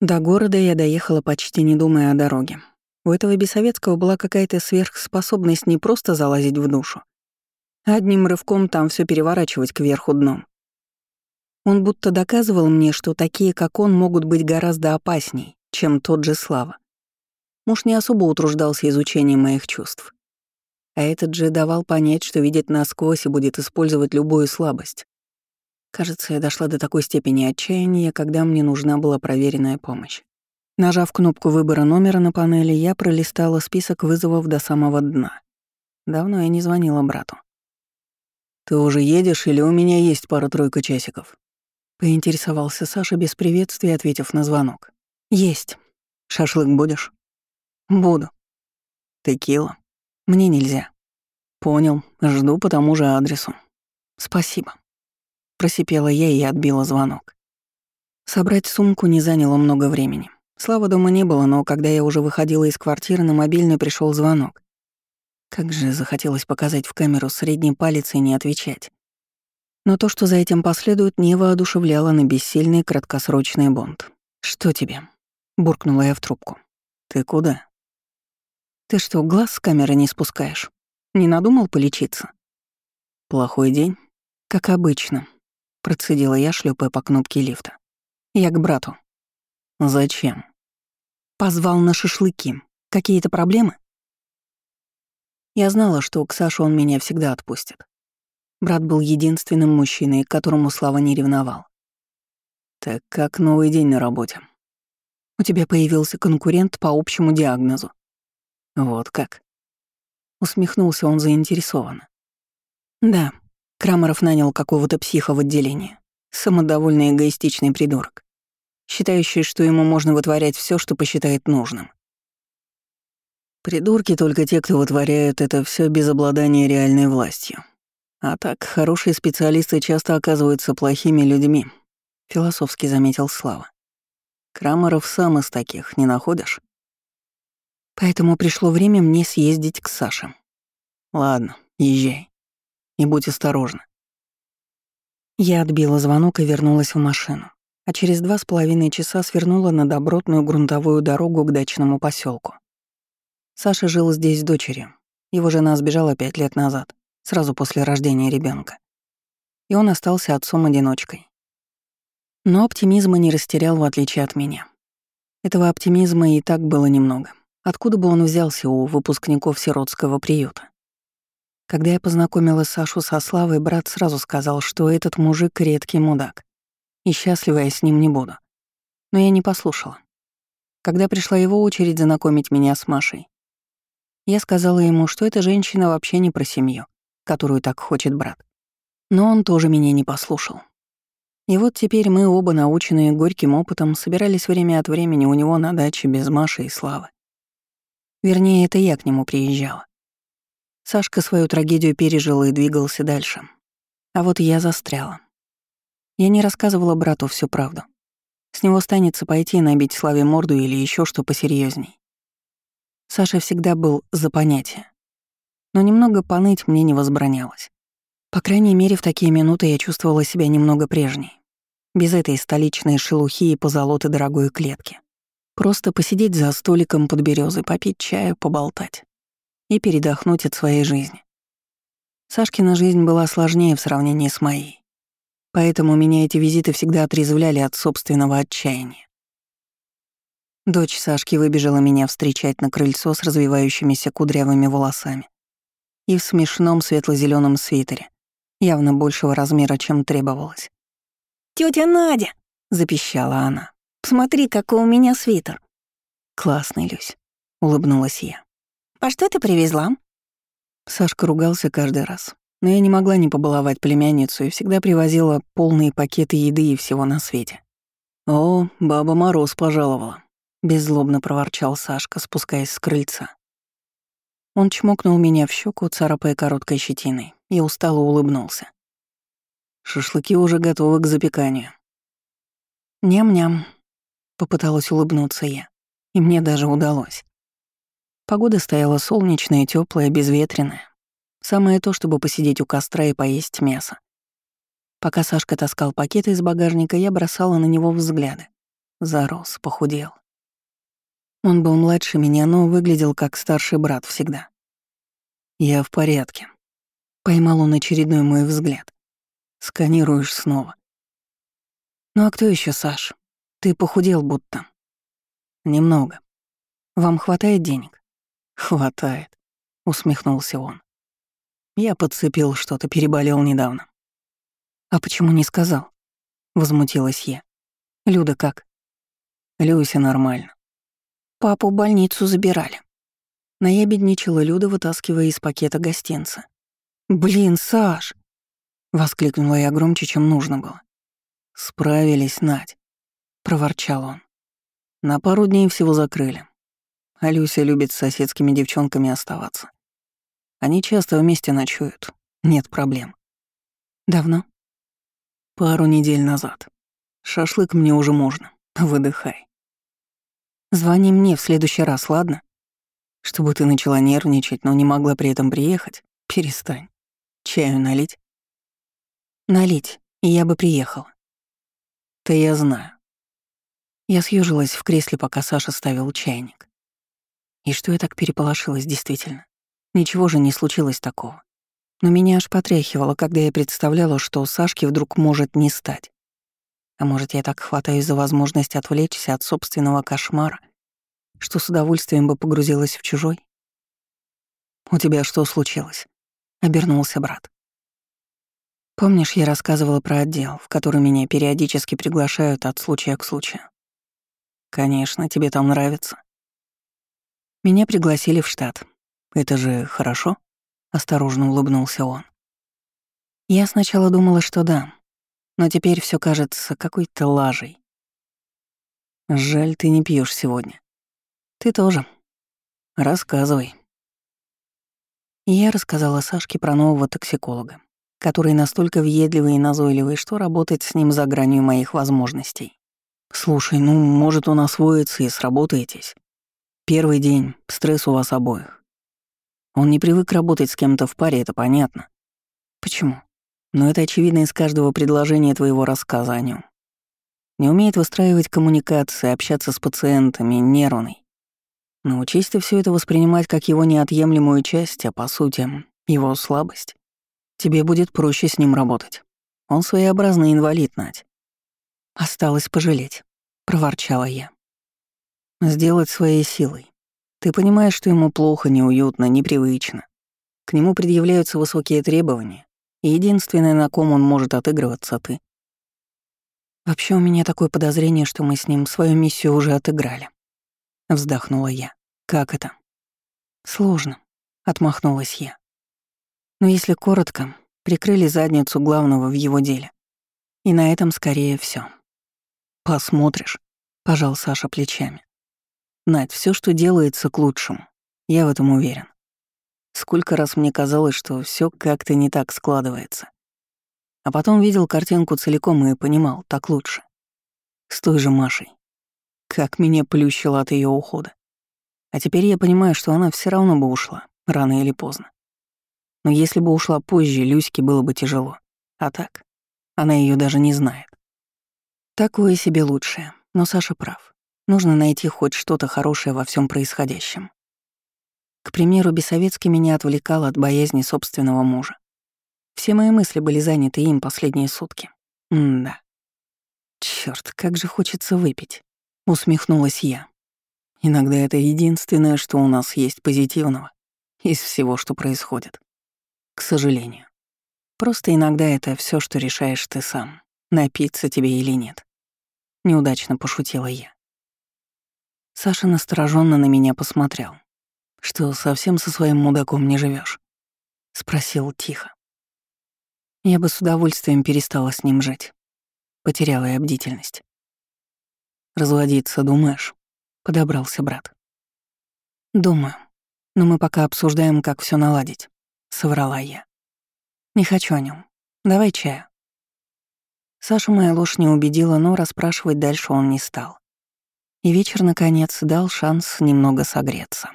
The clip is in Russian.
До города я доехала почти не думая о дороге. У этого Бесовецкого была какая-то сверхспособность не просто залазить в душу, а одним рывком там все переворачивать кверху дном. Он будто доказывал мне, что такие, как он, могут быть гораздо опасней, чем тот же Слава. Муж не особо утруждался изучением моих чувств. А этот же давал понять, что видит насквозь и будет использовать любую слабость. Кажется, я дошла до такой степени отчаяния, когда мне нужна была проверенная помощь. Нажав кнопку выбора номера на панели, я пролистала список вызовов до самого дна. Давно я не звонила брату. «Ты уже едешь или у меня есть пара-тройка часиков?» Поинтересовался Саша без приветствия, ответив на звонок. «Есть. Шашлык будешь?» «Буду». «Текила?» «Мне нельзя». «Понял. Жду по тому же адресу». «Спасибо». Просипела я и отбила звонок. Собрать сумку не заняло много времени. Слава дома не было, но когда я уже выходила из квартиры, на мобильный пришел звонок. Как же захотелось показать в камеру средний палец и не отвечать. Но то, что за этим последует, не воодушевляло на бессильный краткосрочный бонд. «Что тебе?» — буркнула я в трубку. «Ты куда?» «Ты что, глаз с камеры не спускаешь? Не надумал полечиться?» «Плохой день?» «Как обычно», — процедила я, шлепая по кнопке лифта. «Я к брату». «Зачем?» «Позвал на шашлыки. Какие-то проблемы?» Я знала, что к Саше он меня всегда отпустит. Брат был единственным мужчиной, к которому Слава не ревновал. «Так как новый день на работе?» «У тебя появился конкурент по общему диагнозу». «Вот как?» Усмехнулся он заинтересованно. «Да, Крамаров нанял какого-то психа в отделении. Самодовольный эгоистичный придурок, считающий, что ему можно вытворять все, что посчитает нужным. Придурки только те, кто вытворяют это все без обладания реальной властью. А так, хорошие специалисты часто оказываются плохими людьми, философски заметил Слава. Крамаров сам из таких, не находишь? Поэтому пришло время мне съездить к Саше. Ладно, езжай. И будь осторожна. Я отбила звонок и вернулась в машину, а через два с половиной часа свернула на добротную грунтовую дорогу к дачному поселку. Саша жил здесь с дочерью. Его жена сбежала пять лет назад сразу после рождения ребенка. И он остался отцом-одиночкой. Но оптимизма не растерял, в отличие от меня. Этого оптимизма и так было немного. Откуда бы он взялся у выпускников сиротского приюта? Когда я познакомила Сашу со Славой, брат сразу сказал, что этот мужик — редкий мудак, и счастлива я с ним не буду. Но я не послушала. Когда пришла его очередь знакомить меня с Машей, я сказала ему, что эта женщина вообще не про семью, которую так хочет брат. Но он тоже меня не послушал. И вот теперь мы оба, наученные горьким опытом, собирались время от времени у него на даче без Маши и Славы. Вернее, это я к нему приезжала. Сашка свою трагедию пережил и двигался дальше. А вот я застряла. Я не рассказывала брату всю правду. С него станется пойти набить Славе морду или еще что посерьезней. Саша всегда был за понятие но немного поныть мне не возбранялось. По крайней мере, в такие минуты я чувствовала себя немного прежней. Без этой столичной шелухи и позолоты дорогой клетки. Просто посидеть за столиком под березой, попить чаю, поболтать. И передохнуть от своей жизни. Сашкина жизнь была сложнее в сравнении с моей. Поэтому меня эти визиты всегда отрезвляли от собственного отчаяния. Дочь Сашки выбежала меня встречать на крыльцо с развивающимися кудрявыми волосами и в смешном светло зеленом свитере, явно большего размера, чем требовалось. Тетя Надя!» — запищала она. «Посмотри, какой у меня свитер!» «Классный, Люсь», — улыбнулась я. «А что ты привезла?» Сашка ругался каждый раз, но я не могла не побаловать племянницу и всегда привозила полные пакеты еды и всего на свете. «О, баба Мороз пожаловала», — беззлобно проворчал Сашка, спускаясь с крыльца. Он чмокнул меня в щеку, царапая короткой щетиной, и устало улыбнулся. Шашлыки уже готовы к запеканию. Ням-ням, попыталась улыбнуться я, и мне даже удалось. Погода стояла солнечная, теплая, безветренная. Самое то, чтобы посидеть у костра и поесть мясо. Пока Сашка таскал пакеты из багажника, я бросала на него взгляды. Зарос, похудел. Он был младше меня, но выглядел как старший брат всегда. «Я в порядке». Поймал он очередной мой взгляд. Сканируешь снова. «Ну а кто еще, Саш? Ты похудел будто». «Немного. Вам хватает денег?» «Хватает», — усмехнулся он. «Я подцепил что-то, переболел недавно». «А почему не сказал?» — возмутилась я. «Люда как?» «Люся нормально». «Папу в больницу забирали». Наябедничала Люда, вытаскивая из пакета гостинца. «Блин, Саш!» — воскликнула я громче, чем нужно было. «Справились, Надь», — проворчал он. «На пару дней всего закрыли. А Люся любит с соседскими девчонками оставаться. Они часто вместе ночуют. Нет проблем». «Давно?» «Пару недель назад. Шашлык мне уже можно. Выдыхай». «Звони мне в следующий раз, ладно?» Чтобы ты начала нервничать, но не могла при этом приехать, перестань. Чаю налить? Налить, и я бы приехала. Да я знаю. Я съежилась в кресле, пока Саша ставил чайник. И что я так переполошилась действительно? Ничего же не случилось такого. Но меня аж потряхивало, когда я представляла, что у Сашки вдруг может не стать. А может, я так хватаюсь за возможность отвлечься от собственного кошмара, что с удовольствием бы погрузилась в чужой? «У тебя что случилось?» — обернулся брат. Помнишь, я рассказывала про отдел, в который меня периодически приглашают от случая к случаю? Конечно, тебе там нравится. Меня пригласили в штат. Это же хорошо? Осторожно улыбнулся он. Я сначала думала, что да, но теперь все кажется какой-то лажей. Жаль, ты не пьешь сегодня. Ты тоже. Рассказывай. я рассказала Сашке про нового токсиколога который настолько въедливый и назойливый, что работать с ним за гранью моих возможностей. «Слушай, ну, может, он освоится и сработаетесь. Первый день, стресс у вас обоих. Он не привык работать с кем-то в паре, это понятно. Почему? Но это очевидно из каждого предложения твоего рассказа о нем. Не умеет выстраивать коммуникации, общаться с пациентами, нервный. Научись ты все это воспринимать как его неотъемлемую часть, а по сути, его слабость. Тебе будет проще с ним работать. Он своеобразный инвалид, Надь. Осталось пожалеть, проворчала я. Сделать своей силой. Ты понимаешь, что ему плохо, неуютно, непривычно. К нему предъявляются высокие требования, и единственное, на ком он может отыгрываться, ты. Вообще у меня такое подозрение, что мы с ним свою миссию уже отыграли. Вздохнула я. Как это? Сложно, отмахнулась я. Но если коротко, прикрыли задницу главного в его деле. И на этом скорее все. «Посмотришь», — пожал Саша плечами. «Надь, все, что делается к лучшему. Я в этом уверен. Сколько раз мне казалось, что все как-то не так складывается. А потом видел картинку целиком и понимал, так лучше. С той же Машей. Как меня плющило от ее ухода. А теперь я понимаю, что она все равно бы ушла, рано или поздно. Но если бы ушла позже, Люське было бы тяжело. А так, она ее даже не знает. Такое себе лучшее, но Саша прав. Нужно найти хоть что-то хорошее во всем происходящем. К примеру, Бесовецкий меня отвлекал от боязни собственного мужа. Все мои мысли были заняты им последние сутки. М-да. Черт, как же хочется выпить. Усмехнулась я. Иногда это единственное, что у нас есть позитивного из всего, что происходит. К сожалению. Просто иногда это все, что решаешь ты сам, напиться тебе или нет. Неудачно пошутила я. Саша настороженно на меня посмотрел. Что, совсем со своим мудаком не живешь? Спросил тихо. Я бы с удовольствием перестала с ним жить. Потеряла я бдительность. «Разводиться, думаешь?» — подобрался брат. «Думаю. Но мы пока обсуждаем, как все наладить соврала я. Не хочу о нем. Давай чаю. Сашу моя ложь не убедила, но расспрашивать дальше он не стал. И вечер, наконец, дал шанс немного согреться.